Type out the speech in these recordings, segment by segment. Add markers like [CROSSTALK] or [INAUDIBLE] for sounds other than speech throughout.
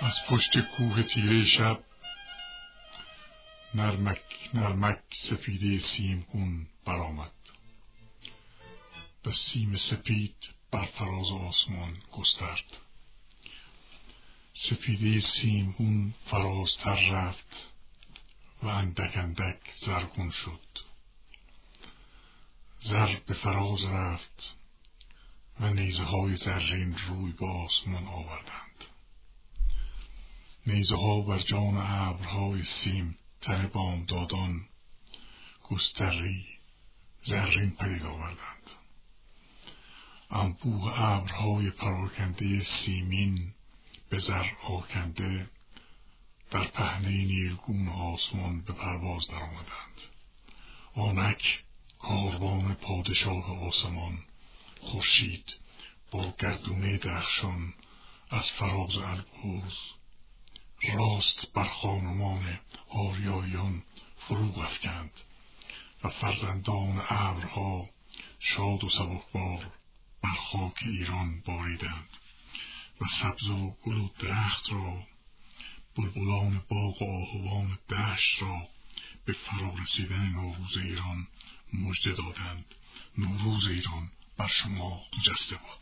از پشت کوه تیره شب نرمک نرمک سفیده سیمگون برآمد. به سیم سپید بر فراز آسمان گسترد. سفیده سیمگون فرازتر رفت و اندک اندک زرگون شد. زر به فراز رفت و نیزه های زرین روی به آسمان آوردند. نیزه ها بر جان ابرهای سیم تن بامدادان گستری زرین پدید آوردند. انبوه ابرهای پراکنده سیمین به زر آکنده در پهنه نیلگون آسمان به پرواز درآمدند. آنک کاروان پادشاه آسمان خورشید با گردونه درخشان از فراز البرز راست بر خانمان آریایان فرو افکند و فرزندان ابرها شاد و سبکبار بر خاک ایران باریدند و سبز و گل و درخت را بلبلان باغ و آهوان دشت را به فرا رسیدن نوروز ایران مژده دادند. نوروز ایران بر شما جسته باد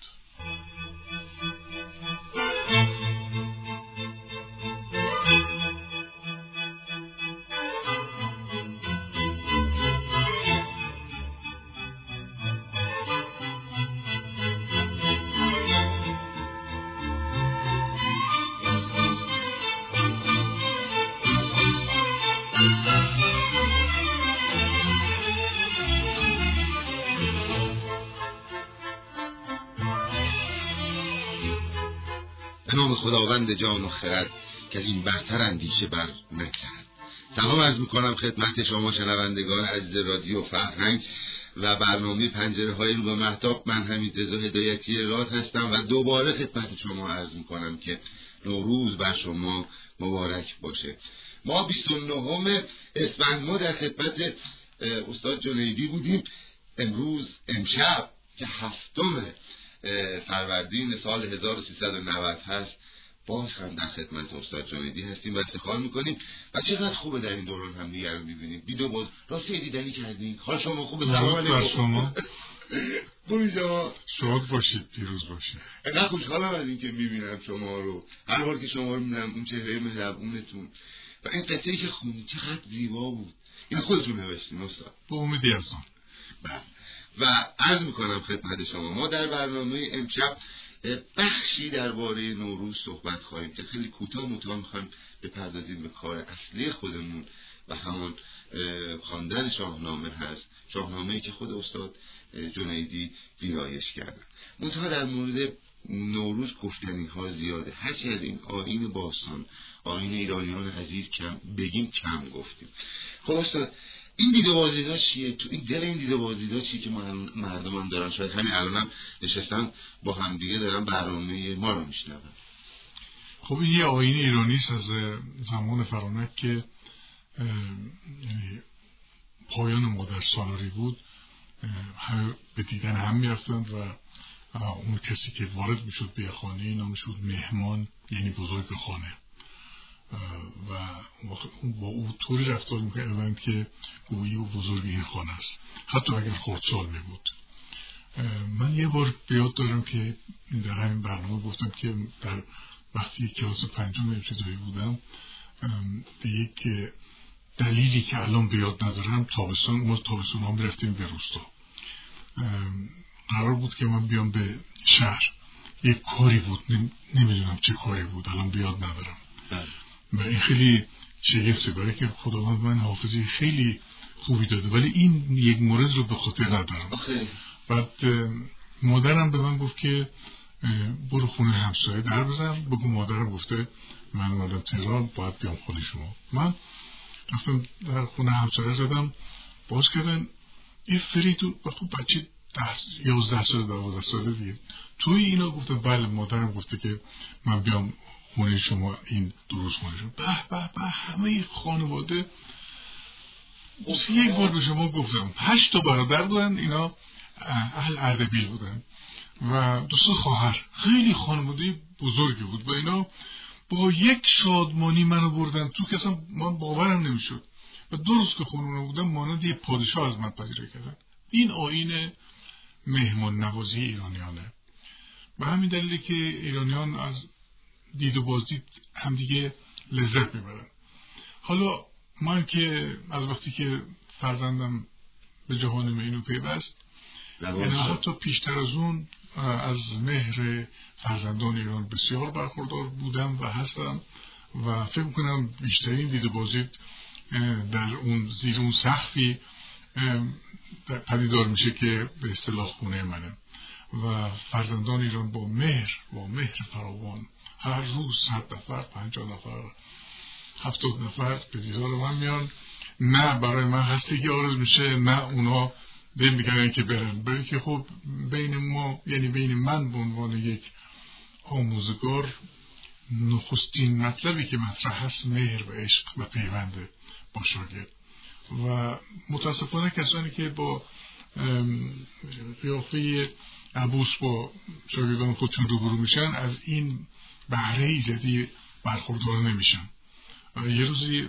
خداوند جان و خرد که از این برتر اندیشه بر نکرد. سلام از می‌کنم خدمت شما شنوندگان عزیز رادیو فرهنگ و برنامه پنجره های رو به محتاب من همین رضا هدایتی راد هستم و دوباره خدمت شما عرض می‌کنم که نوروز بر شما مبارک باشه. ما 29 اسفند ما در خدمت استاد جنیدی بودیم. امروز امشب که هفتم فروردین سال 1390 هست باز هم در خدمت استاد جانیدی هستیم و افتخار می‌کنیم. و چقدر خوبه در این دوران هم دیگر رو می‌بینیم. دیدو باز راستی دیدنی کردیم حال شما خوبه سلام بر شما. [LAUGHS] شما شاد باشید پیروز باشید. اینقدر خوشحالم از اینکه می‌بینم شما رو. هر بار که شما رو می‌بینم اون چهره مهربونتون. و این قطعه که خونی چقدر زیبا بود. این خودتون نوشتین استاد. با امیدی ازان بله. و عرض می‌کنم خدمت شما. ما در برنامه امشب بخشی درباره نوروز صحبت خواهیم که خیلی کوتاه متون می‌خوایم بپردازیم به کار اصلی خودمون و همان خواندن شاهنامه هست. شاهنامه ای که خود استاد جنیدی ویرایش کردن منتها در مورد نوروز گفتنی ها زیاده. هرچی از این آین باستان آین ایرانیان عزیز کم بگیم کم گفتیم. خب استاد این دیده بازیدا چیه؟ تو این دل این دیده بازیدا چیه که مردم هم دارن؟ شاید همین الانم نشستن با همدیگه دارن برنامه ما رو میشنون. خب این یه آین ایرانی از زمان فرانک که پایان مادر سالاری بود. به دیدن هم می‌رفتند و اون کسی که وارد می‌شد به خانه نامش بود مهمان یعنی بزرگ خانه. و با او طوری رفتار می‌کردند که گویی و بزرگی این خانه است. حتی اگر خردسال می بود من یه بار بیاد دارم که در همین برنامه گفتم که در وقتی کلاس پنجم ابتدایی بودم به یک دلیلی که الان بیاد ندارم تابستان ما تابستان هم رفتیم به روستا. قرار بود که من بیام به شهر. یک کاری بود نمی‌دونم چه کاری بود الان بیاد ندارم. بله. و این خیلی شگفته برای که خداوند من حافظی خیلی خوبی داده ولی این یک مورد رو به خاطر ندارم. بعد مادرم به من گفت که برو خونه همسایه در بزن بگو مادرم گفته من اومدم تهران باید بیام خونه شما. من رفتم در خونه همسایه زدم باز کردن این فریدو وقتی بچه ده یازده ساله دوازده ساله دیگه. توی اینا گفته بله مادرم گفته که من بیام خونه شما این درست خونه شما به به به همه خانواده. یک بار به شما گفتم هشت تا برادر بودن اینا اهل اردبیل بودن. و دوست خواهر. خیلی خانواده بزرگی بود و اینا با یک شادمانی منو بردن تو که من باورم نمی‌شد. و روز که خونه بودم مانند یه پادشاه از من پذیره کردن. این آین مهمان نوازی ایرانیانه. به همین دلیلی که ایرانیان از دید و بازدید همدیگه لذت می‌برن. حالا من که از وقتی که فرزندم به جهان مینو پیوست یعنی حتی پیشتر از اون از مهر فرزندان ایران بسیار برخوردار بودم و هستم و فکر کنم بیشترین دید بازید در اون زیر اون سخفی پدیدار میشه که به اصطلاح خونه منه. و فرزندان ایران با مهر با مهر فراوان هر روز صد نفر پنجاه نفر هفتاد نفر به دیدار من میان. نه برای من هستگی آرز میشه نه اونا به میگن که برن. برای که خب بین ما یعنی بین من به عنوان یک آموزگار نخستین مطلبی که مطرح هست مهر و عشق و پیونده با شاگرد. و متاسفانه کسانی که با قیافه عبوس با شاگردان خودشون روبرو میشن از این بهره ایزدی برخوردار نمیشن. یه روزی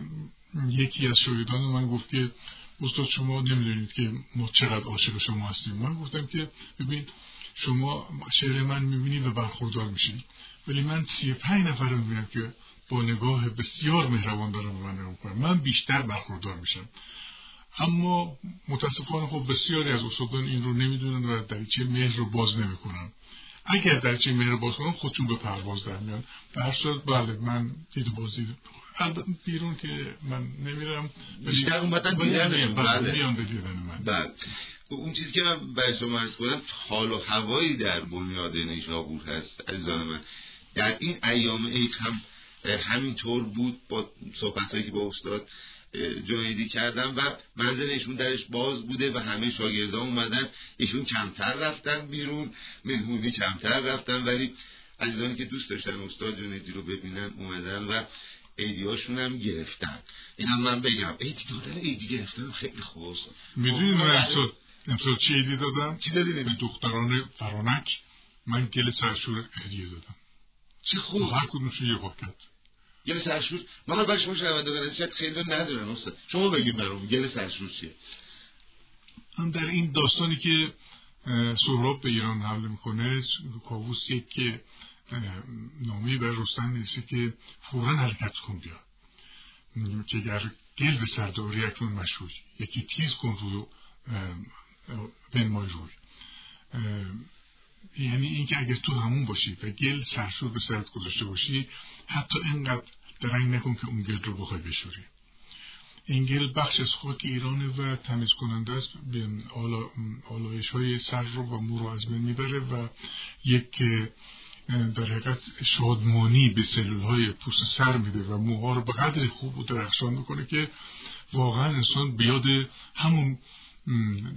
یکی از شاگردان من گفت که استاد شما نمی‌دونید که ما چقدر عاشق شما هستیم. من گفتم که ببین شما شعر من می‌بینید و برخوردار میشید ولی من سی پنج نفر رو می‌بینم که با نگاه بسیار مهربان دارم من نگاه من بیشتر برخوردار میشم. اما متاسفانه خب بسیاری از استادان این رو نمی‌دونن و دریچه مهر رو باز نمی‌کنن. اگر دریچه مهر رو باز کنن خودشون به پرواز در میان. در صورت بله من دید بازی بیرون که من نمیرم. بیشتر اومدن دیدن بله میان به دیدن من. بله. اون چیزی که من برای شما عرض کنم حال و هوایی در بنیاد نیشابور هست عزیزان من. در این ایام عید هم همینطور بود با صحبت هایی که با استاد جنیدی کردم و منزل ایشون درش باز بوده و همه شاگردان اومدن. ایشون کمتر رفتن بیرون مهمونی کمتر رفتن ولی عزیزانی که دوست داشتن استاد جنیدی رو ببینن اومدن و ایدیاشون هم گرفتن. این هم من بگم ایدی دادن ایدی گرفتن خیلی خوب می‌دونی من امسال چی ایدی دادم؟ چی دادی به دختران فرانک. من گل سرشور هدیه دادم. چه خوب. هر کدومشون یه پاکت گل سرشور من برای شما شنوندگان شاید خیلی ندارن استاد. شما بگید برام گل سرشور چیه؟ هم در این داستانی که سهراب به ایران حمله می‌کنه کاووس یک نامی بر رستم نیسته که فورا حرکت کن بیا. که اگر گل به سرداری اکنون مشهور یکی تیز کن رو بنمای روی. یعنی اینکه اگر تو همون باشی و گل سرشور به سرت گذاشته باشی حتی اینقدر درنگ نکن که اون گل رو بخوای بشوری. این گل بخش از خاک ایرانه و تمیز کننده است. به آلایش های سر رو و مو رو از بین می‌بره و یک در حقیقت شادمانی به سلول های پوست سر میده و موها رو به قدر خوب و درخشان می‌کنه که واقعا انسان بیاد همون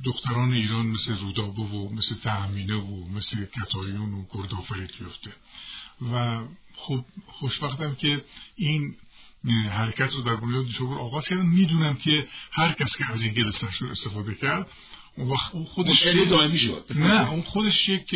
دختران ایران مثل رودابه و مثل تهمینه و مثل کتایون و گردآفرید بیفته و خب خوشبختم که این حرکت رو در بنیاد شعور آغاز کردم می‌دونم که هر کس که از این گل استفاده کرد اون خودش دائمی شد. نه اون خودش یک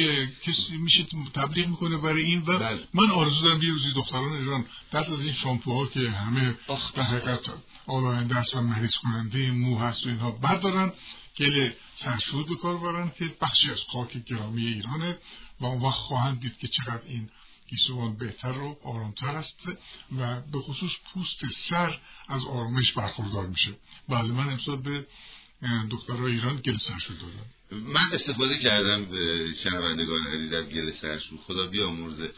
کسی میشه تبلیغ می‌کنه برای این. و بله. من آرزو دارم یه روزی دختران ایران دست از این شامپوها که همه در حقیقت آلاینده است و مریض کننده مو هست و اینها بردارن. گل سرشور به کار برن که بخشی از خاک گرامی ایرانه و اون وقت خواهند دید که چقدر این گیسوان بهتر و آرامتر است و به خصوص پوست سر از آرامش برخوردار میشه. بله من امسال به دخترای ایران گل سرشور دادم. من استفاده کردم شنوندگان عزیز از گل سرشور خدا بیامرزه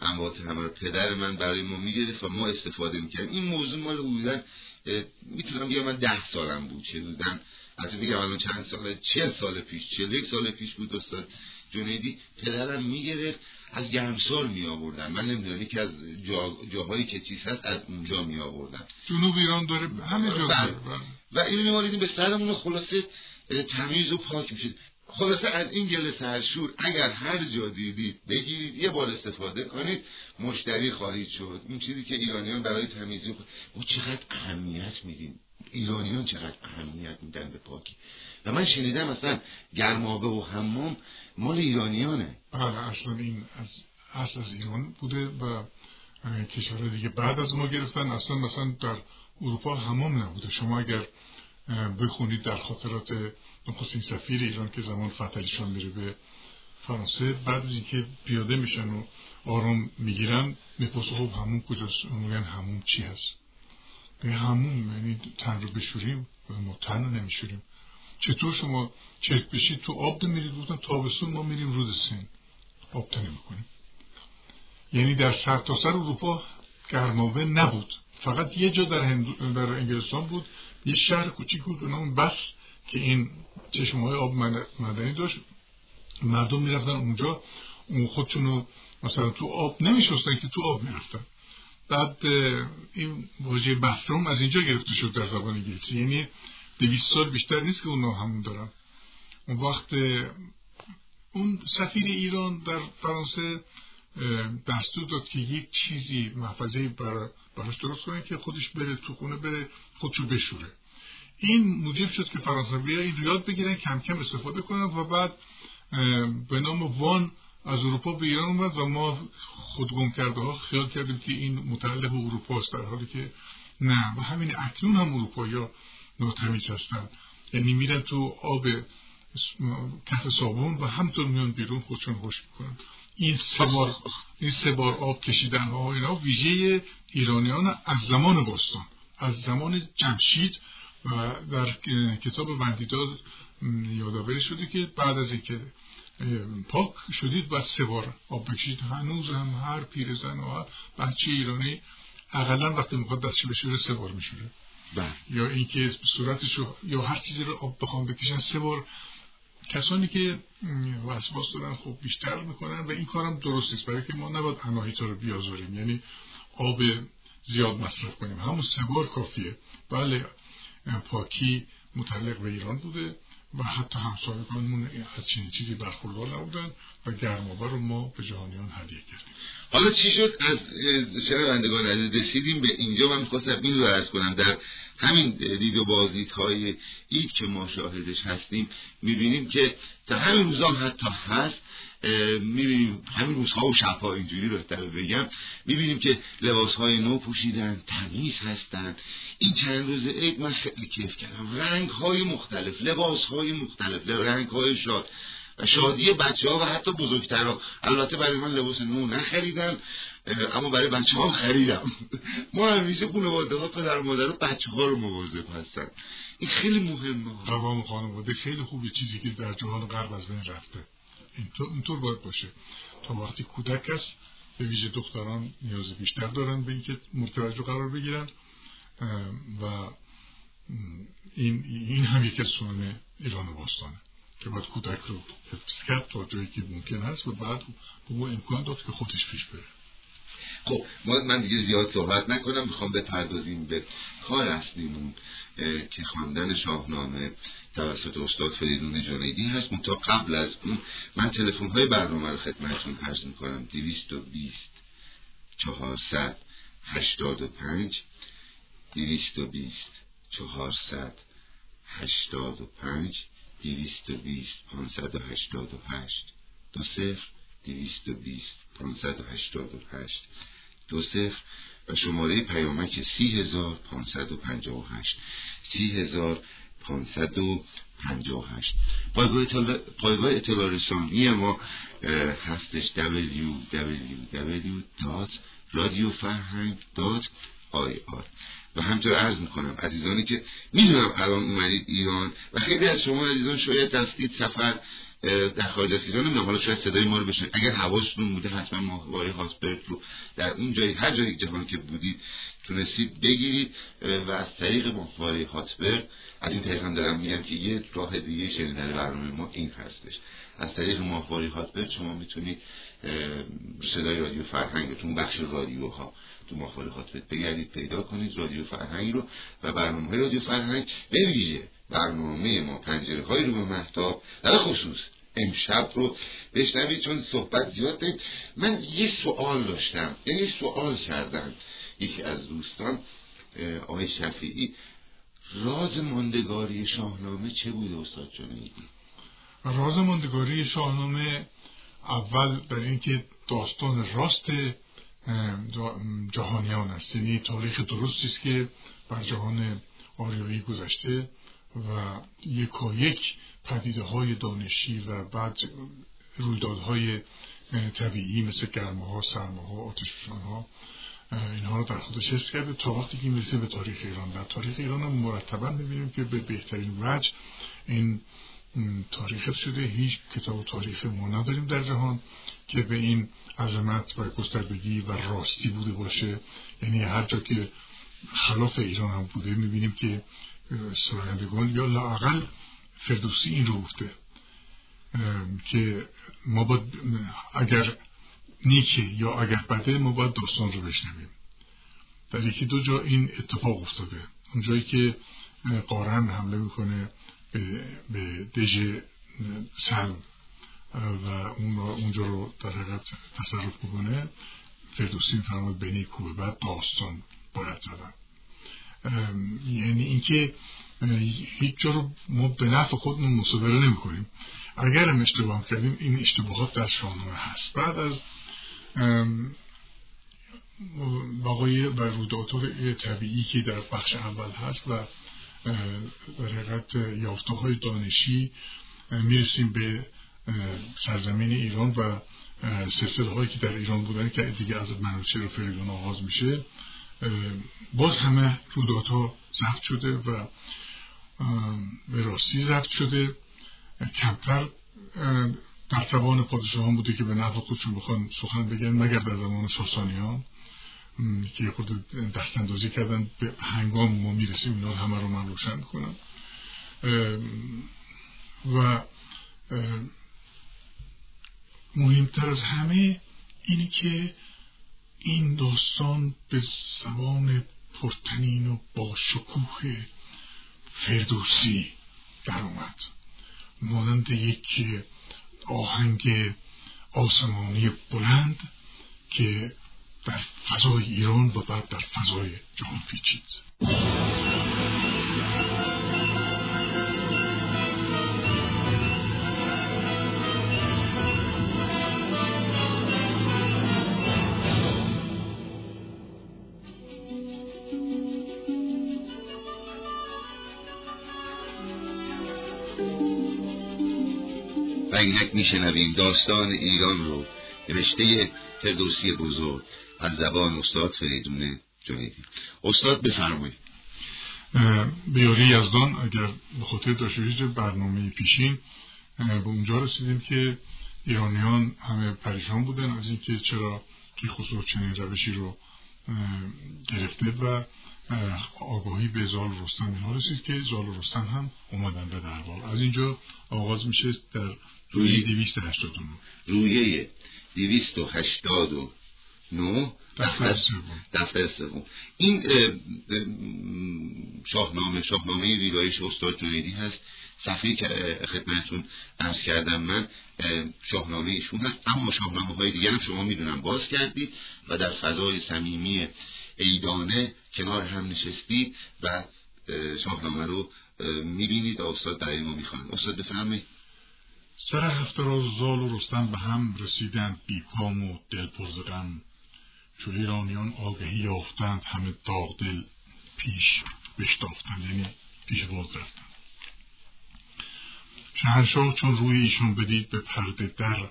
اموات همه پدر من برای ما می‌گرفت و ما استفاده می‌کردیم. این موضوع مال حدودا می‌تونم بگم من ده سالم بود. چه از بگم الان چند سال چه سال پیش چه یک سال پیش بود استاد جنیدی پدرم می‌گرفت از گرمسار می آوردن من نمی‌دونم که از جا... جاهایی که چیز هست از اونجا می آوردن جنوب ایران داره همه جا بله. و اینو می به سرمون خلاصه تمیز و پاک میشید خلاصه از این گل سرشور اگر هر جا دیدید بگیرید یه بار استفاده کنید مشتری خواهید شد. این چیزی که ایرانیان برای تمیزی او چقدر اهمیت میدین ایرانیان چقدر اهمیت میدن به پاکی. و من شنیدم مثلا گرمابه و حمام مال ایرانیانه. بله اصلا این از اصل از ایران بوده و کشورهای دیگه بعد از ما گرفتن اصلا مثلا در اروپا همام نبوده. شما اگر بخونید در خاطرات نخستین سفیر ایران که زمان فتلیشان میره به فرانسه بعد از اینکه پیاده میشن و آرام می‌گیرن می‌پرسه خب همون کجاست؟ میگن همون چی هست؟ به همون یعنی تن رو بشوریم ما تن رو نمیشوریم. چطور شما چرک بشید تو آب میرید بودن تابستون ما میریم رود سین. آب تنه می‌کنیم. یعنی در سرتاسر سر اروپا گرماوه نبود. فقط یه جا در, در انگلستان بود. یه شهر کوچیک بود اونم بس. که این چشمه های آب مدنی داشت. مردم می‌رفتن اونجا اون خودشونو مثلا تو آب نمیشستن که تو آب می‌رفتن. بعد این واژه بثروم از اینجا گرفته شد در زبان انگلیسی. یعنی دویست سال بیشتر نیست که اونا همون دارن. اون وقت اون سفیر ایران در فرانسه دستور داد که یک چیزی محفظه براش درست کنه که خودش بره تو خونه بره خودشو بشوره. این موجب شد که فرانسوی این یاد بگیرن کم کم استفاده کنن و بعد به نام وان از اروپا به ایران اومد و ما خودگم کرده ها خیال کردیم که این متعلق اروپا است در حالی که نه. و همین اکنون هم اروپا یا ناتمیز هستن. یعنی میرن تو آب کف صابون و همطور میان بیرون خودشون خوش می‌کنن. این سه بار این سه بار آب کشیدن ها اینا ویژه ایرانیان از زمان باستان از زمان جمشید و در کتاب وندیداد یادآوری شده که بعد از اینکه پاک شدید و سه بار آب بکشید هنوز هم هر پیرزن و بچه ایرانی اقلا وقتی می‌خواد دستش بشوره سه بار میشوره. بله. یا اینکه صورتشو یا هر چیزی رو آب بخوام بکشن سه بار. کسانی که وسواس دارن خب بیشتر می‌کنن و این کارم درست نیست. برای که ما نباید اناهیتا رو بیازاریم. یعنی آب زیاد مصرف کنیم. همون سه بار کافیه. بله. پاکی متعلق به ایران بوده و حتی همسایگانمون از چنین چیزی برخوردار نبودن و گرمابه رو ما به جهانیان هدیه کردیم. حالا چی شد؟ از شنوندگان عزیز رسیدیم به اینجا؟ من می‌خواستم این رو کنم. در همین دید و بازدیدهای اید که ما شاهدش هستیم می‌بینیم که در همین روزا حتی هست می‌بینیم همین روزها و شبها اینجوری بهتر بگم می‌بینیم که لباس های نو پوشیدن تمیز هستن. این چند روز عید من خیلی کیف کردم. رنگ های مختلف لباس های مختلف رنگ های شاد. و شادی بچه ها و حتی ها البته برای من لباس نو نخریدم اما برای بچه ها خریدم. ما همیشه خانواده ها پدر مادر و بچه ها رو مواظب هستن. این خیلی مهمه. قوام خانواده خیلی خوبه چیزی که در جهان غرب از بین رفته. اینطور باید باشه. تا وقتی کودک است به ویژه دختران نیاز بیشتر دارن به اینکه مرتوجه قرار بگیرن. و این, این هم یکی از سنن ایران باستانه. که باید کودک رو حفظ کرد تا جایی که ممکن هست و بعد به او امکان داد که خودش پیش بره. خب من دیگه زیاد صحبت نکنم می‌خوام بپردازیم به کار اصلیمون که خواندن شاهنامه توسط استاد فریدون جنیدی هست. تا قبل از اون من تلفن های برنامه رو خدمتتون عرض می‌کنم. دویست و بیست چهارصد هشتاد و پنج دویست و بیست چهارصد هشتاد و پنج دویست و بیست پانصد و هشتاد و هشت. دو صفر و بیست پانصد و هشتاد و هشت. دو صفر. و شماره پیامک سی هزار پانصد و پنجاه و هشت. سی هزار پانصد و پنجاه و هشت. پایگاه اطلاع رسانی ما هستش www.radiofrهنگ.ir و همطور عرض می‌کنم عزیزانی که می‌دونم الان اومدید ایران و خیلی از شما عزیزان شاید رفتید سفر در خارج از ایران حالا شاید صدای ما رو بشن. اگر حواستون بوده حتما ماهواره هاسپرت رو در اون جایی هر جایی جهان که بودید تونستید بگیرید. و از طریق ماهواره هاتبرد از این طریق هم دارم میگم که یه راه دیگه شنیدن برنامه ما این هستش. از طریق ماهواره هاتبرد شما می‌تونید صدای رادیو فرهنگتون بخش رادیوها تو ماهواره هاتبرد بگردید پیدا کنید رادیو فرهنگ رو و برنامه های رادیو فرهنگ به برنامه ما پنجره های رو به محتاب. در خصوص امشب رو بشنوید چون صحبت زیاد داریم. من یه سوال داشتم یعنی سوال کردم. یکی از دوستان آقای شفیعی راز ماندگاری شاهنامه چه بود استاد جنیدی راز ماندگاری شاهنامه اول برای اینکه داستان راست جهانیان است. یعنی تاریخ درستی است که بر جهان آریایی گذشته و یکا یک پدیده های دانشی و بعد رویدادهای طبیعی مثل گرمه ها سرمه ها آتش ها اینها رو در خودش حس کرده تا وقتی که می‌رسه به تاریخ ایران. در تاریخ ایران هم مرتبا می‌بینیم که به بهترین وجه این تاریخ شده. هیچ کتاب تاریخ ما نداریم در جهان که به این عظمت و گستردگی و راستی بوده باشه. یعنی هر جا که خلاف ایران هم بوده می‌بینیم که سرایندگان یا لاقل فردوسی این رو گفته که ما باید اگر نیکه یا اگر بده ما باید داستان رو بشنویم. در یکی دو جا این اتفاق افتاده. اونجایی که قارن حمله می‌کنه به دژ سلم. و اون اونجا رو در حقیقت تصرف می‌کنه فردوسی فرمود به نیکو بعد داستان باید زدن. یعنی اینکه هیچ جا رو ما به نفع خودمون مصادره نمی کنیم اگر هم اشتباه کردیم این اشتباهات در شاهنامه هست. بعد از بقای و رویدادهای طبیعی که در بخش اول هست و در حقیقت یافته های دانشی می‌رسیم به سرزمین ایران و سلسله هایی که در ایران بودن که دیگه از منوچه و فریدون آغاز میشه. باز همه رویدادها ضبط شده و به راستی ضبط شده. کمتر در توان پادشاهان بوده که به نفع خودشون بخوان سخن بگن مگر در زمان ساسانیان که خود دست اندازی کردن به هنگام ما می‌رسیم اینا همه رو من روشن می‌کنم. و مهمتر از همه اینه که این داستان به زبان پرتنین و با شکوه فردوسی در اومد مانند یک آهنگ آسمانی بلند که در فضای ایران و بعد در فضای جهان پیچید. اینک میشنویم. داستان ایران رو. نوشته فردوسی بزرگ. از زبان استاد فریدون جنیدی. استاد بفرمایید. بیاری یزدان اگر به خاطر داشته برنامه پیشین. به اونجا رسیدیم که ایرانیان همه پریشان بودن از اینکه چرا که خسرو چنین روشی رو گرفته و آگاهی به زال رستم اینها رسید که زال رستم هم اومدن به دربار. از اینجا آغاز میشه در روی دویست هشتاد و رویه دویست و هشتاد و نو دفتر سوم. این شاهنامه شاهنامه ویرایش استاد جنیدی هست. صفحه که خدمتتون ارز کردم من شاهنامه ایشون هست. اما شاهنامه های دیگر هم شما می‌دونم باز کردید و در فضای صمیمی ایدانه کنار هم نشستید و شاهنامه رو می‌بینید. و استاد برای ما می‌خوان استاد بفرمایید. سر هفته را زال و رستم به هم رسیدند بیکام و دل پرزغم چو ایرانیان آگهی یافتند همه داغ دل پیش بشتافتند یعنی پیش باز رفتند. شهرشاه چون روی ایشون بدید به پرده در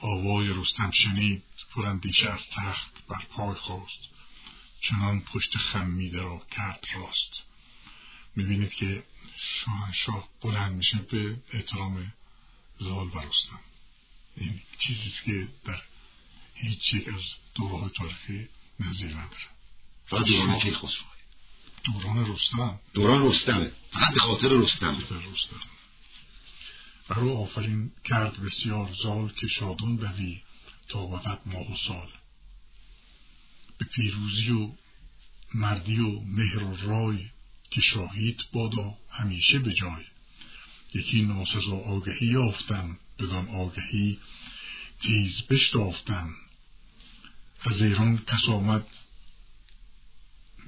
آوای رستم شنید پراندیشه از تخت بر پای خواست چنان پشت خمیده را کرد راست. می‌بینید که شاهنشاه بلند میشه به احترام زال و رستم این چیزیست که در هیچ یک از دوره تاریخی نظیر نداره فقط دوران کی خسرو دوران رستم؟ دوران رستمه فقط به خاطر رستم. رستم. رو آفرین کرد بسیار زال که شادون بوی تا بود ماه و سال. به پیروزی و مردی و مهر و رای که شاهید بادا همیشه به جای. یکی ناسزا آگهی یافتم بدان آگهی تیز بشتافتم از ایران کس آمد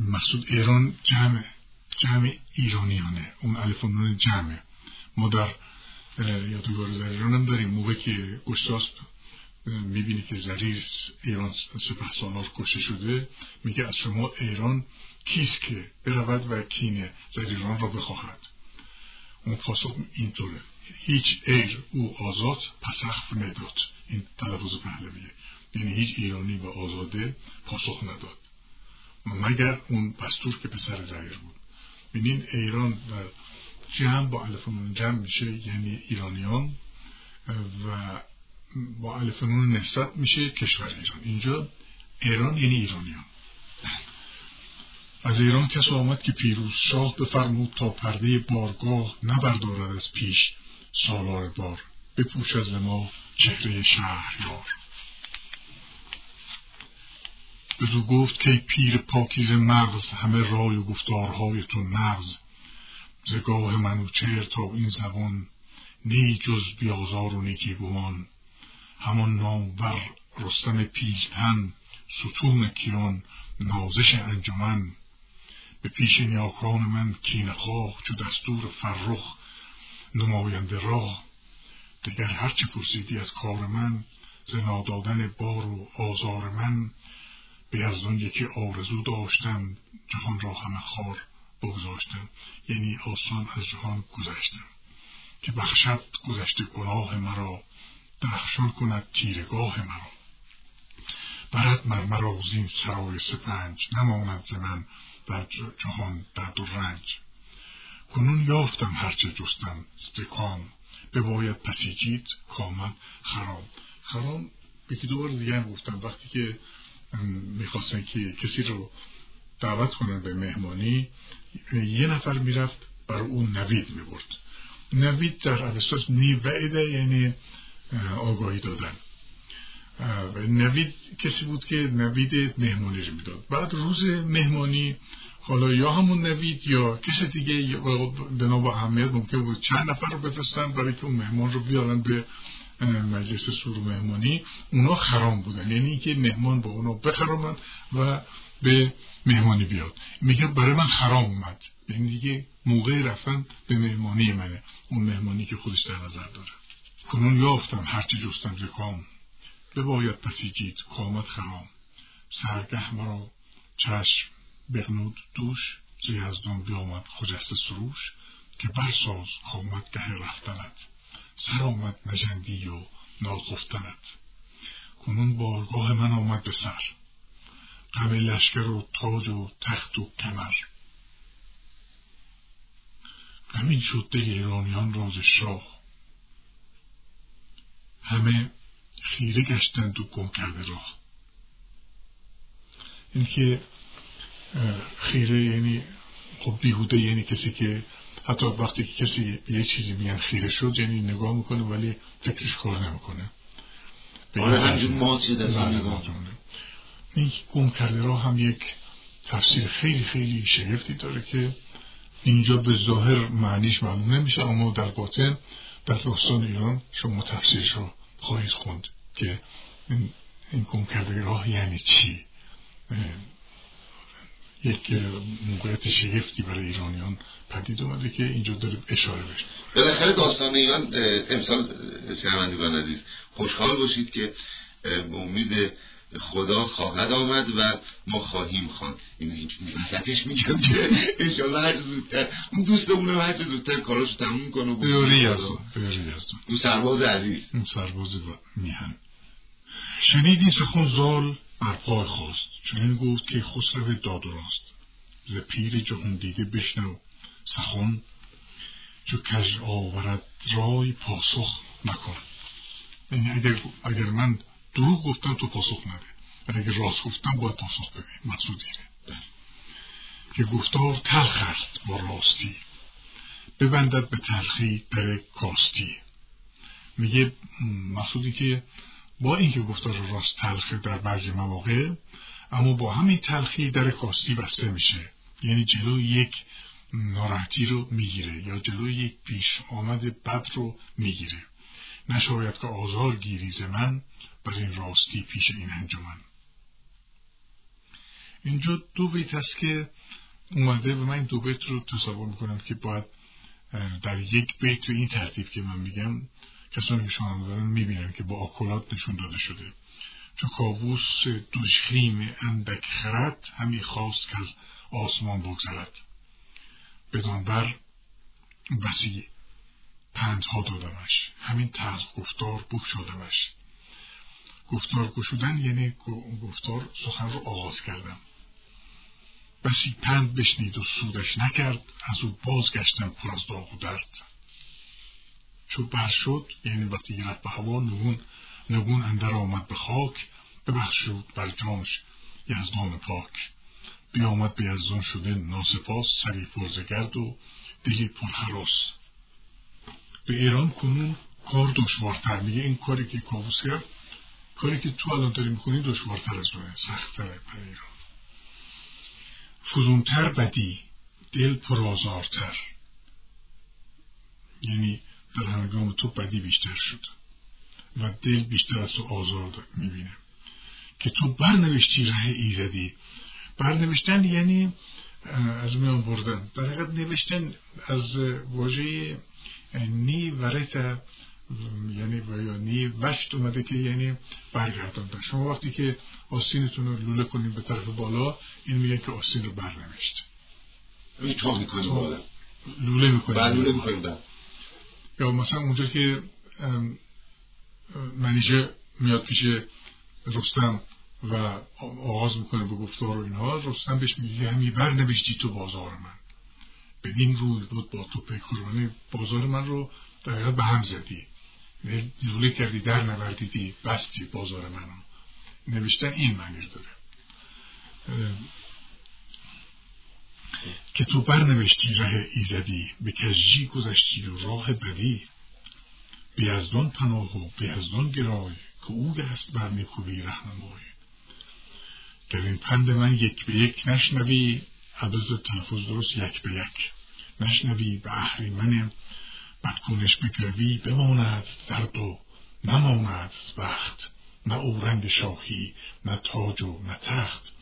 مقصود ایران جمع جمع ایرانیانه اون الفانون جمعه ما در یادگار در ایران هم داریم موقع که گشتاس می‌بینی که زریر ایران سپه سالار کشته شده میگه از شما ایران کیست که برود و کینه زریران را بخواهد پاسخ اینطوره. هیچ ایر او آزاد پسخ نداد. این تلفظ پهلویه. یعنی هیچ ایرانی به آزاده پاسخ نداد. مگر اون پستور که پسر زهیر بود. ببینین ایران و جمع با الفنون جمع میشه یعنی ایرانیان و با الفنون نسبت میشه کشور ایران. اینجا ایران یعنی ایرانیان. از ایران کس آمد که پیروز شاه بفرمود تا پرده بارگاه نبردارد از پیش سالار بار. بپوش از ما چهره شهریار. بدو گفت که پیر پاکیز مغز همه رای و گفتارهای تو نغز. زگاه منوچهر تا این زبان نی جز بیازار و نیکی گمان. همان نامور رستم پیشتن ستون کیان نازش انجمن. به پیش نیاکان من کینخواه چو دستور فرخ نماینده راه. دگر هرچه پرسیدی از کار من ز نادادن بار و آزار من به از یکی آرزو داشتم جهان را همه خار بگذاشتم. یعنی آسان از جهان گذشتم. که بخشد گذشته گناه مرا درخشان کند تیرگاه مرا. برد مر مرا زین سرای سپنج نماند ز من در جهان درد و رنج. کنون یافتم هرچه جستم. استکام بباید پسیجید کامد خرام خرام یکی دوبار دیگه هم گفتم. وقتی که می‌خواستن که کسی رو دعوت کنن به مهمانی یه نفر می‌رفت برای اون نوید می‌برد. نوید در اساس نیوعده یعنی آگاهی دادن. نوید کسی بود که نوید مهمانی رو می‌داد. بعد روز مهمانی حالا یا همون نوید یا کسی دیگه بنا با اهمیت ممکن بود چند نفر رو بفرستن برای که اون مهمان رو بیارن به مجلس سور مهمانی اونا خرام بودن. یعنی که مهمان با اونا بخرامن و به مهمانی بیاد. میگه برای من خرام اومد. یعنی دیگه موقع رفتن به مهمانی منه. اون مهمانی که خودش در نظر داره. کنون یافتم هرچی جستم زکام بباید پسیجید کامت خرام. سرگه مرا چشم بغنود دوش ز یزدان بیامد خجست سروش که برساز کامت گه رفتنت. سر آمد نجندی و ناخفتنت کنون بارگاه من آمد به سر. غم لشکر و تاج و تخت و کمر. غمین شد دل ایرانیان راز شاه. همه خیره گشتند و گم کرده راه. این که خیره یعنی خب بیهوده یعنی کسی که حتی وقتی که کسی یه چیزی میگن خیره شد یعنی نگاه می‌کنه ولی فکرش کار نمی‌کنه. آره همجور ماسی این گم کرده را هم یک تفسیر خیلی خیلی شگفتی داره که اینجا به ظاهر معنیش معلوم نمیشه اما در باطن در داستان ایران شما تفسیرش رو خواهید خوند. که این, گم کرده راه یعنی چی؟ یک موقعیت شگفتی برای ایرانیان پدید اومده که اینجا داره اشاره بشه بالاخره داستان ایران امسال شنوندگان عزیز خوشحال باشید که به امید خدا خواهد آمد و ما خواهیم خواند. این وسطش میگم که انشالله هر زودتر اون دوستمون هر زودتر کاراشو تموم کنه و بیاری از اون سرباز عزیز. اون سرباز میهن. شنیدی سخون زال بر پای خواست. چنین گفت که خسرو داد و راست ز پیر جهان دیده بشنو. سخن چو کج آورد رای پاسخ مکن یعنی اگر, اگر من دروغ گفتم تو پاسخ نده. و اگر راست گفتم باید پاسخ بده. مقصود اینه. که گفتار تلخ است با راستی. ببندد به تلخی در کاستی. میگه مقصودی که با اینکه گفتار راست تلخه در بعضی مواقع اما با همین تلخی در کاستی بسته میشه. یعنی جلو یک ناراحتی رو می‌گیره یا جلو یک پیش آمد بد رو می‌گیره. نشاید که آزار گیریز من بر این راستی پیش این انجمن. اینجا دو بیت هست که اومده و من این دو بیت رو تصور می‌کنم که باید در یک بیت به این ترتیب که من میگم کسانی که شاهنامه دارن می‌بینن که با آکولات نشون داده شده. چو کاووس دوشخیم اندک خرد همی خواست که از آسمان بگذرد. بدان بر بسی پندها دادمش. همین تلخ گفتار بگشادمش گفتار گشودن یعنی گفتار سخن رو آغاز کردم بسی پند بشنید و سودش نکرد از او بازگشتم پر از داغ و درد. چو بر شد یعنی وقتی گرفت به هوا نگون نگون اندر آمد به خاک ببخشود بر جانش یزدان پاک. بیامد به یزدان شده ناسپاس سری پرزگرد و دلی پرحراس به ایران کنون کار دشوارتر. میگه این کاری که کاووس کرد کاری که تو الان داری می‌کنی دشوارتر از اونه. سختتره برای ایران. فزونتر بدی دل پرآزارتر یعنی در همگام تو بدی بیشتر شد و دل بیشتر از تو آزار می‌بینه. که تو برنوشتی ره ایزدی برنوشتن یعنی از میان بردن. در حقیقت نوشتن از واژه نی ورت یعنی و یا نی وشت اومده که یعنی برگرداندن شما وقتی که آسینتون رو لوله کنید به طرف بالا این میگه که آسین رو برنوشت. تا می‌کنیم بالا. لوله می‌کنید بله، لوله می‌کنیم. یا مثلا اونجا که منیجه میاد پیش رستم و آغاز می‌کنه به گفتار و اینها رستم بهش میگه همی برنوشتی تو بازار من. بدین روی بود با تو پیکرانه بازار من رو در به هم زدی. لوله کردی در نوردیدی بستی بازار منو. نوشتن این معنی داره. که تو برنوشتی ره ایزدی به کجی گذشتی و راه بدی. به پناه و به گرای که او دست بر نیکویی رهنمایی در این پند من یک به یک نشنوی عوض تلفظ درست یک به یک. نشنوی به اهریمن بدکنش بگروی بماند در دو نماند وقت. نه اورنگ شاهی نه تاج و نه تخت.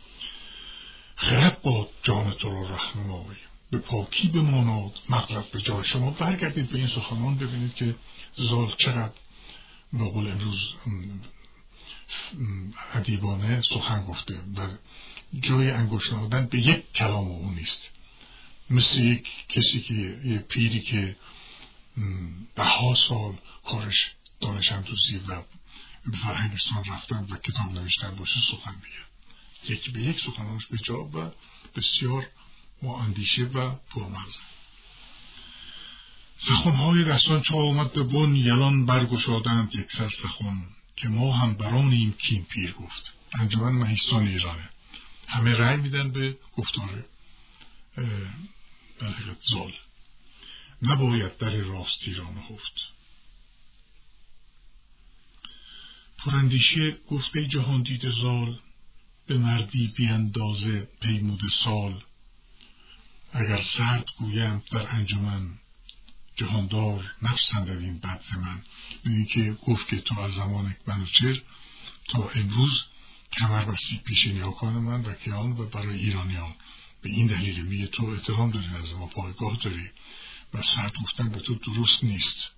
خرد با جان تو را رهنمایی به پاکی بماناد. مغرب به جای شما برگردید به این سخنان ببینید که زال چقدر به قول امروز ادیبانه سخن گفته و جای انگشت نهادن به یک کلام او نیست. مثل یک کسی که یه پیری که ده ها سال کارش دانش اندوزی و به فرهنگستان رفتن و کتاب نوشتن باشه سخن بگه یکی به یک سخنانش به جا و بسیار با اندیشه و پرمغزه سخنهای دستان چه آمد به بن یلان برگشادند یک سر سخن که ما هم برانیم کین پیر گفت. انجمن مهیستان ایرانه. همه رأی میدن به گفتار در زال. نباید در راستی را نهفت پرندیشه گفته جهان دید زال به مردی بیاندازه پیمود سال. اگر سرد گویم در انجمن جهاندار نفسند این بد من اینی که گفت که تو از زمان منوچر تا امروز کمر بستی پیش نیاکان من و کیان و برای ایرانیان به این دلیل میگه تو احترام داری از ما پایگاه داری و سرد گفتن به تو درست نیست.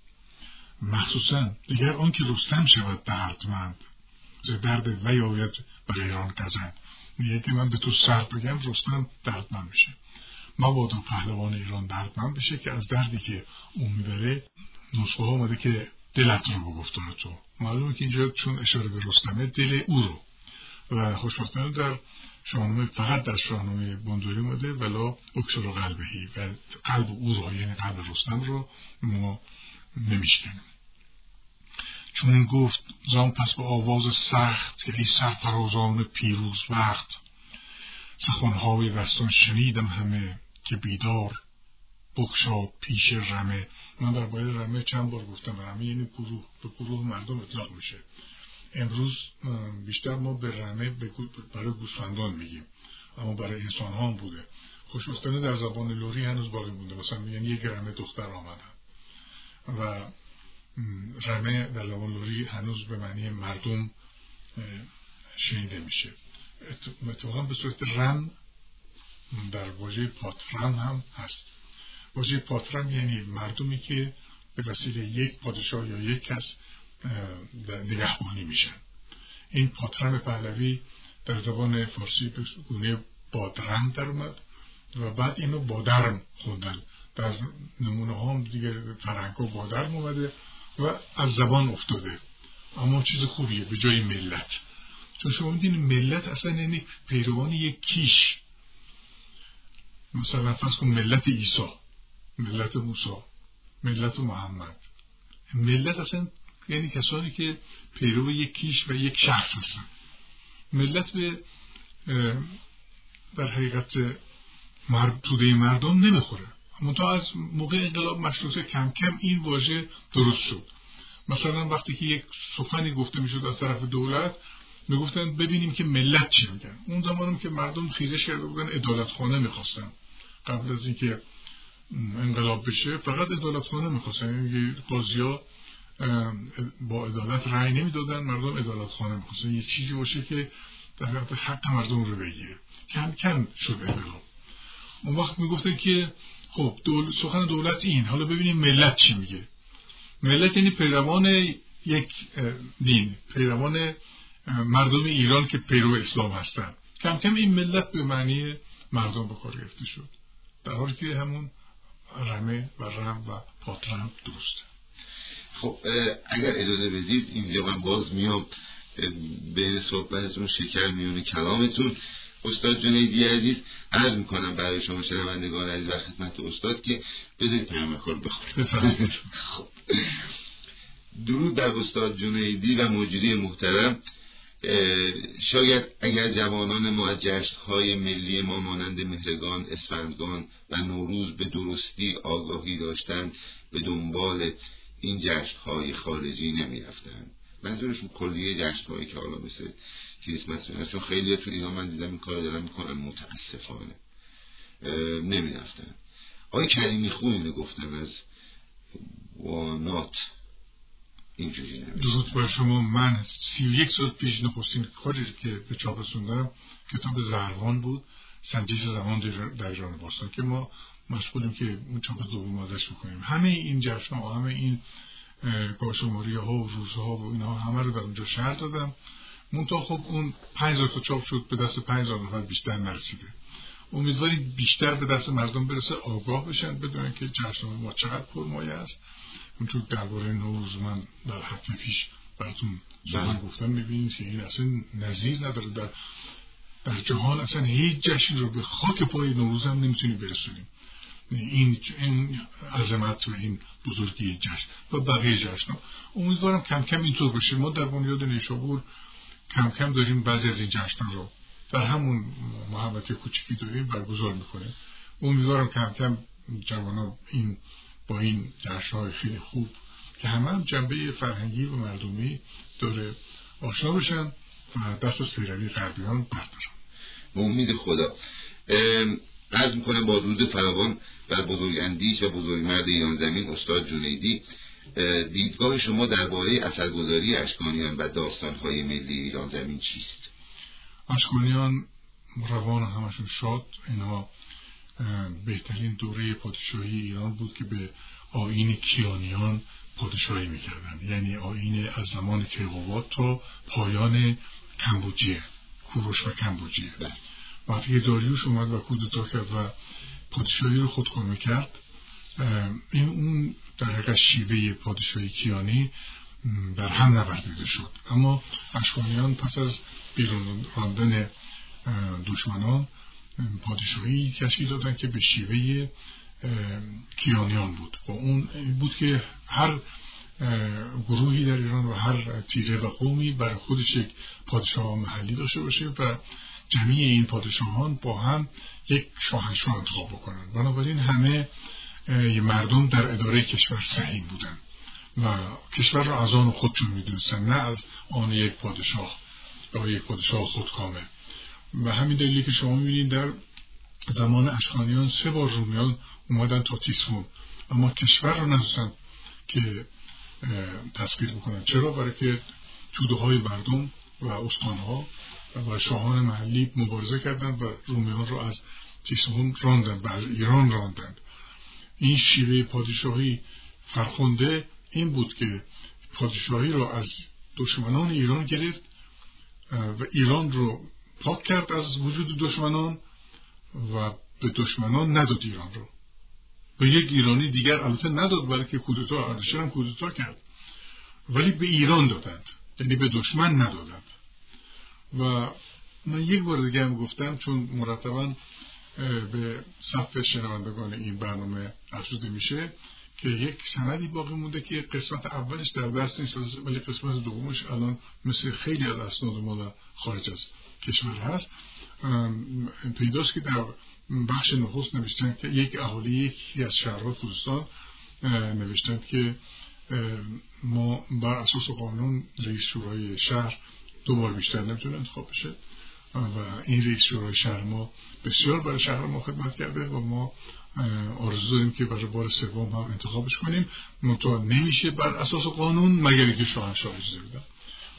مخصوصا دیگر آنکه رستم شود دردمند ز درد وی آید برای ایران گزند میگه که من به تو سرد بگم رستم دردمند میشه. مبادا پهلوان ایران دردمند بشه که از دردی که اون می‌بره نسخه ها آمده که دلت رو بگفتن تو. معلومه که اینجا چون اشاره به رستمه دل او رو. و خوشبختانه در شاهنامه فقط در شاهنامه بندوری مده ولا اکسر قلبهی. و قلب او رو یعنی قلب رستم رو ما نمیشکنیم. چون گفت زان پس به آواز سخت یعنی سرفرازان پیروز وقت. سخنهای وستان شنیدم همه که بیدار بکشا پیش رمه. من در باید رمه چند بار گفتم رمه یعنی گروه. به گروه مردم اطلاق میشه. امروز بیشتر ما به رمه برای گوسفندان میگیم. اما برای انسان ها بوده. خوشبختانه در زبان لوری هنوز باقی مونده. مثلا میگن یک رمه دختر آمدن. و رمه در زبان لوری هنوز به معنی مردم شنیده میشه. اتفاقا به صورت رم در واژه پاترم هم هست. واژه پاترم یعنی مردمی که به وسیله یک پادشاه یا یک کس نگهبانی میشن. این پاترم پهلوی در زبان فارسی به گونه بادرم در اومد و بعد اینو بادرم خوندن. در نمونه هم دیگه فرهنگ ها بادرم اومده. و از زبان افتاده. اما چیز خوبیه به جای ملت. چون شما میدین ملت اصلا یعنی پیروان یک کیش. مثلا فرض کن ملت عیسی ملت موسی ملت محمد. ملت اصلا یعنی کسانی که پیرو یک کیش و یک شخص هستن. ملت به در حقیقت مرد توده مردم نمی‌خوره. منتها از موقع انقلاب مشروطه کم کم این واژه درست شد. مثلا وقتی که یک سخنی گفته می‌شد از طرف دولت می‌گفتن ببینیم که ملت چی میگن اون زمانم که مردم خیزش کرده بودن ادالت خانه می‌خواستن. قبل از اینکه انقلاب بشه فقط ادالت خانه می‌خواستن. یعنی قاضی ها با عدالت رأی نمی‌دادن مردم ادالت خانه می‌خواستن. یه چیزی باشه که در حق مردم رو بگیره. کم کم شد انقلاب. اون وقت می‌گفتن که خب دول... سخن دولت این. حالا ببینیم ملت چی میگه. ملت یعنی پیروان یک دین. پیروان مردم ایران که پیرو اسلام هستن. کم کم این ملت به معنی مردم به کار گرفته شد. در حالی که همون رمه و رم و پاترم درسته. خب اگر اجازه بدید اینجا من باز میام به صحبتتون شکر میونه کلامتون استاد جنیدی عزیز عرض می‌کنم برای شما شنوندگان عزیز و خدمت استاد که بذارید پیام کار بخورید [LAUGHS] خب. درود در استاد جنیدی و مجری محترم. شاید اگر جوانان ما از جشنهای ملی ما مانند مهرگان، اسفندگان و نوروز به درستی آگاهی داشتند به دنبال این جشنهای خارجی نمی رفتن منظورشون کلیه جشنهایی که حالا مثل کریسمس هست. چون خیلی تو ایران من دیدم این کار دارن می‌کنن. متاسفانه. نمی رفتن آقای کریمی خون اینو گفتن از وانات اینجوری درود بر شما من سی و یک سال پیش نخستین کاری که به چاپ رسوندم کتاب زهروان بود. سنجش زمان در ایران باستان که ما مشغولیم که اون چاپ دوم ازش بکنیم. همه این جشن ها همه این گاشماری ها و روزها و اینها همه رو در اونجا شهر دادم. منتها خب اون پنج تا چاپ شد به دست پنج نفر بیشتر نرسیده. امیدواریم بیشتر به دست مردم برسه آگاه بشن بدونن که جشن ما چقدر پرمایه است. اونطور درباره نوروز من در هفته پیش براتون زمان بله. گفتم می‌بینید که این اصلا نظیر نداره. در در جهان اصلا هیچ جشن رو به خاک پای نوروز هم نمی‌تونیم برسونیم این این عظمت و این بزرگی جشن و بقیه جشن امیدوارم کم کم اینطور بشه ما در بنیاد نیشابور کم کم داریم بعضی از این جشن رو در همون محبت کوچکی داریم برگزار می‌کنیم. امیدوارم کم کم جوانان این با این جشن های خیلی خوب که همه هم جنبه فرهنگی و مردمی داره آشنا بشن و دست از پیروی غربیان بردارن. به امید خدا. عرض می‌کنم با درود فراوان بر بزرگ اندیش و بزرگ مرد ایران زمین استاد جنیدی دیدگاه شما درباره اثرگذاری اشکانیان و داستانهای ملی ایران زمین چیست؟ اشکانیان روان همشون شاد اینها بهترین دوره پادشاهی ایران بود که به آین کیانیان پادشاهی می‌کردن یعنی آین از زمان کیقوباد تا پایان کمبوجیه کوروش و کمبوجیه. وقتی داریوش اومد و کودتا کرد و پادشاهی رو خودکامه کرد این اون در حقیقت شیوه پادشاهی کیانی در هم نوردیده شد. اما اشکانیان پس از بیرون راندن دشمنان پادشاهی تشکیل دادن که به شیوه کیانیان بود. و اون بود که هر گروهی در ایران و هر تیره و قومی برای خودش یک پادشاه محلی داشته باشه و جمعی این پادشاهان با هم یک شاهنشاه انتخاب بکنن. بنابراین همه مردم در اداره کشور سهیم بودن و کشور را از آن خودشون می‌دونستن نه از آن یک پادشاه یا یک پادشاه خودکامه. و همین دلیلی که شما می‌بینید در زمان اشکانیان سه بار رومیان اومدن تا تیسفون اما کشور رو نذاشتن که تسخیر بکنن. چرا؟ برای که توده های مردم و استانها و شاهان محلی مبارزه کردند و رومیان رو از تیسفون راندند و از ایران راندند. این شیوه پادشاهی فرخنده این بود که پادشاهی رو از دشمنان ایران گرفت و ایران رو پاک کرد از وجود دشمنان و به دشمنان نداد ایران رو. و یک ایرانی دیگر البته نداد برای که کودتا اردشیر هم کودتا کرد. ولی به ایران دادند یعنی به دشمن ندادند. و من یک بار دیگه هم گفتم چون مرتبا به صف شنوندگان این برنامه افزوده میشه که یک سندی باقی مونده که قسمت اولش در دست نیست ولی قسمت دومش الان مثل خیلی از اسناد ما در خارج از کشور هست. پیداست که در بخش نخست نوشتن که یک اهالی یکی از شهرها خوزستان نوشتند که ما بر اساس قانون رئیس شورای شهر دوبار بیشتر نمی‌تونه انتخاب بشه. و این رئیس شورای شهر ما بسیار برای شهر ما خدمت کرده و ما آرزو داریم که برای بار سوم هم انتخابش کنیم. منتها نمیشه بر اساس قانون مگر اینکه شاهنشاه اجازه بدن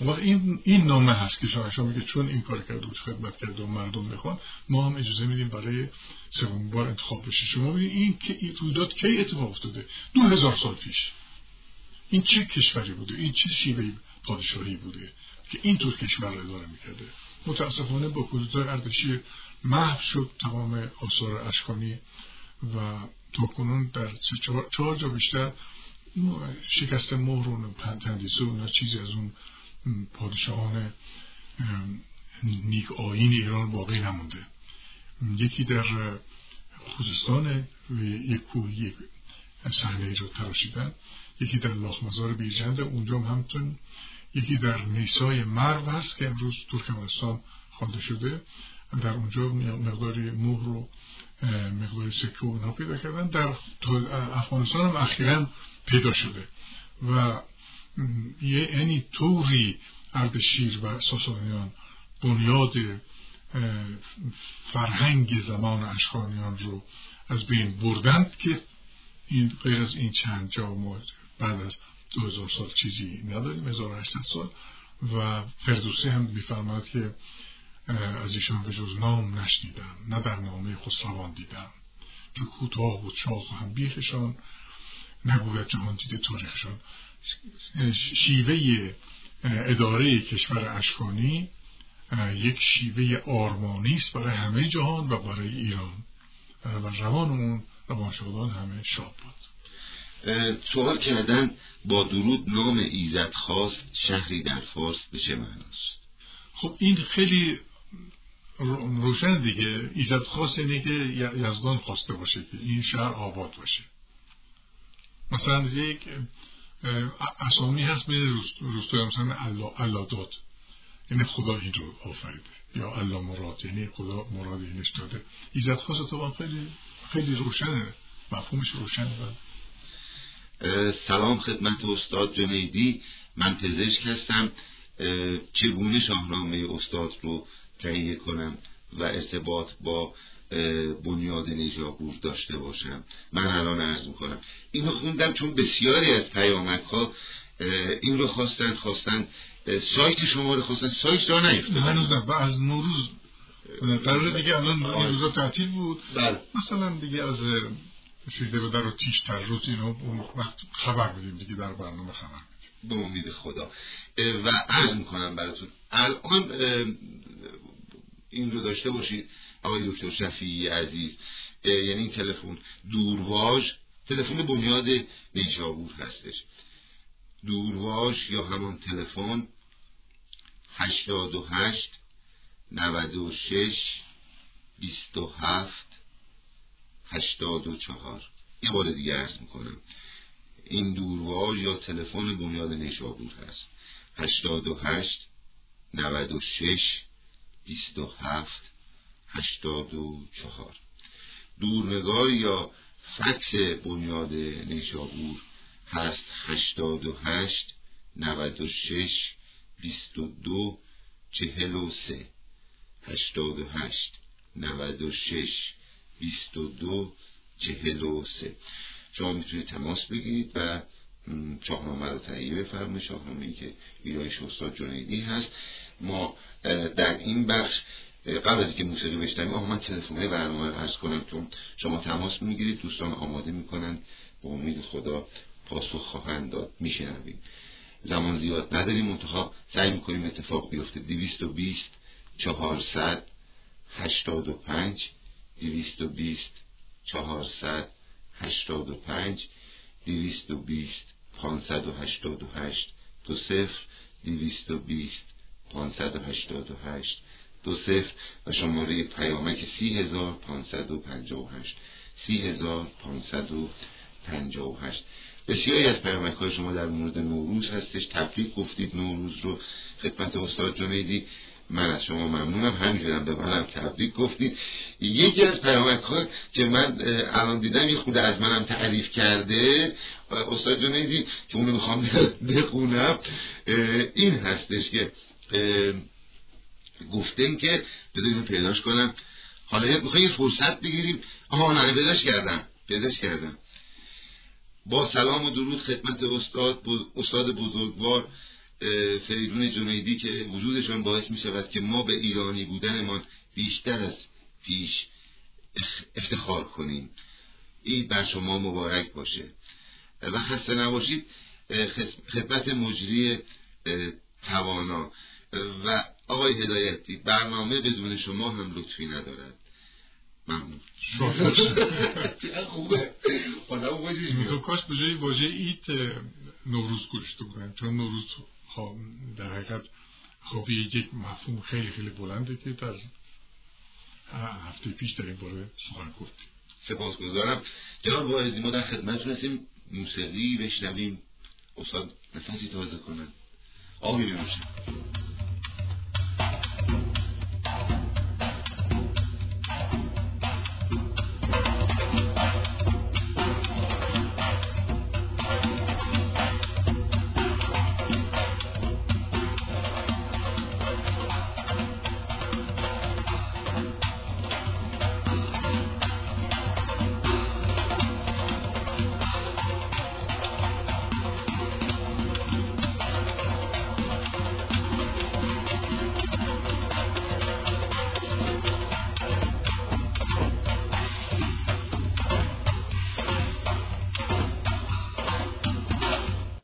وقت این این نامه هست که شاهنشاه میگه چون این کار کرده بود خدمت کرده و مردم می‌خوان ما هم اجازه میدیم برای سوم بار انتخاب بشه. شما ببینید این که رویداد کی اتفاق افتاده؟ دو هزار سال پیش. این چه کشوری بوده؟ این چه شیوه پادشاهی بوده؟ که اینطور کشور را اداره می‌کرده. متاسفانه با کودتای اردشیر محو شد تمام آثار اشکانی و تا کنون در چهار جا بیشتر شکست مهر و تندیسه و چیزی از اون پادشاهان نیک آین ایران باقی نمونده. یکی در خوزستان یک کوه یک صحنه رو تراشیدن. یکی در لاخمزار بیرجنده اونجا هم همتون یکی در نیسای مرو هست که امروز ترکمنستان خوانده شده. در اونجا مقداری مهر و مقداری سکه و اینا پیدا کردن. در افغانستان هم اخیرا پیدا شده. و یعنی طوری اردشیر و ساسانیان بنیاد فرهنگ زمان اشکانیان رو از بین بردند که این غیر از این چند جا بعد از دو هزار سال چیزی نداریم هزار سال. و فردوسی هم میفرماد که از ایشان به جز نام نشنیدم نه در نامه خسروان دیدم. که کوتاه و چاق و هم بیخشان نگوید جهان دیده تاریخشان. شیوه اداره کشور اشکانی یک شیوه آرمانی است برای همه جهان و برای ایران. و روان اون روانشادان همه شاد بود. سوال کردن با درود نام ایزد خواست شهری در فارس به چه معناست خب این خیلی روشن دیگه. ایزد خواست اینه که یزدان خواسته باشه که این شهر آباد باشه. مثلا یک اسامی هست بین روستای مثلا الله داد یعنی خدا این رو آفریده. یا الله مراد یعنی خدا مراد اینش داده. ایزد خواست تو خیلی خیلی روشنه. مفهومش روشنه. سلام خدمت استاد جنیدی من پزشک هستم. چگونه شاهنامه استاد رو تهیه کنم و ارتباط با بنیاد نیجابور داشته باشم؟ من الان عرض می‌کنم. اینو خوندم چون بسیاری از پیامک ها این رو خواستن خواستن سایت شما رو خواستن. سایت را نیفتادن هنوز نه از نوروز قرار دیگه الان روزا تعطیل بود. بله. مثلا دیگه از سیزده به در رو تیش تر. روز اینو اون وقت خبر بدیم دیگه در برنامه خبر به امید خدا. و عرض می‌کنم براتون. الان این رو داشته باشید. آقای دکتر شفیعی عزیز. یعنی این تلفن. دورواژ تلفن بنیاد نیشابور هستش. دورواژ یا همون تلفن 88 96 27 84 یه بار دیگه عرض می‌کنم. این دورواژ یا تلفن بنیاد نیشابور هست. 88 96 27 84 دورنگار یا فکس بنیاد نیشابور هست. 88 96 22 43 88 96 22 43 شما می‌تونید تماس بگیرید و شاهنامه رو تهیه بفرمایید. شاهنامه ای که ویرایش استاد جنیدی هست. ما در این بخش قبل از که موسیقی بشنویم آها من تلفنهای برنامه عرض کنم چون شما تماس می‌گیرید. دوستان آماده می‌کنن. با امید خدا پاسخ خواهند داد. میشنویم. زمان زیاد نداریم. منتها سعی می‌کنیم اتفاق بیفته. 220 400 85 دویست و بیست چهارصد هشتاد و پنج دویست و بیست پانصد و هشتاد و هشت دو صفر دویست و بیست پانصد و هشتاد و هشت دو صفر. و شماره پیامک سی هزار پانصد و پنجاه و هشت سی هزار پانصد و پنجاه و هشت. بسیاری از پیامک های شما در مورد نوروز هستش. تبریک گفتید نوروز رو. خدمت استاد جنیدی من از شما ممنونم. همینجورم به منم تبریک گفتید یکی از پیامک ها که من الان دیدم یه خود از منم تعریف کرده استاد جنیدی که اونو می‌خوام [LAUGHS] بخونم این هستش که گفتیم که بذاریم پیداش کنم. حالا میخوایی یه فرصت بگیریم. آها نه پیداش کردم. پیداش کردم. با سلام و درود خدمت استاد استاد بزرگوار. فریدون جنیدی که وجودشان باعث می شود که ما به ایرانی بودنمان بیشتر از پیش افتخار کنیم. این بر شما مبارک باشه. و خسته نباشید خدمت مجری توانا. و آقای هدایتی برنامه بدون شما هم لطفی ندارد. ممنون. [LAUGHS] خوبه تو کاش به جای واژه ایت نوروز گوشته بودن. چون نوروز در حقیقت خب یک مفهوم خیلی خیلی بلنده که در هفته پیش در این باره سخن گفتیم سپاسگزارم. جناب واعظی ما در خدمتتون هستیم. موسیقی بشنویم. استاد نفسی تازه کنن. آبی بنوشن